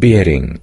bearing.